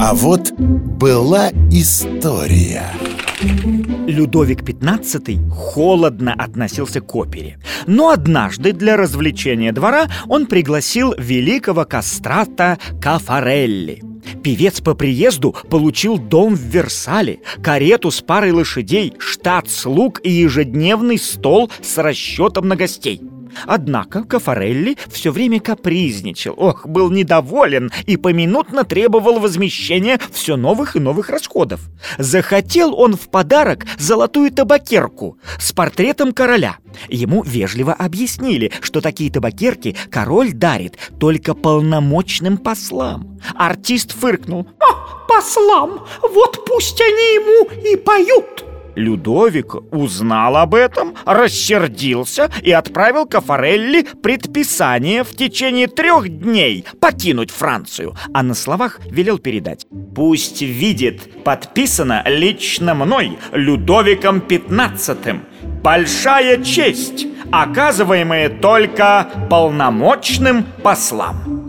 А вот была история. Людовик XV холодно относился к опере. Но однажды для развлечения двора он пригласил великого кастрата Кафарелли. Певец по приезду получил дом в Версале, карету с парой лошадей, штат слуг и ежедневный стол с расчетом на гостей Однако Кафарелли все время капризничал, ох, был недоволен и поминутно требовал возмещения все новых и новых расходов. Захотел он в подарок золотую табакерку с портретом короля. Ему вежливо объяснили, что такие табакерки король дарит только полномочным послам. Артист фыркнул. «А, послам! Вот пусть они ему и поют!» Людовик узнал об этом, рассердился и отправил Кафарелли предписание в течение трех дней покинуть Францию, а на словах велел передать «Пусть видит, подписано лично мной, Людовиком XV. Большая честь, оказываемая только полномочным послам».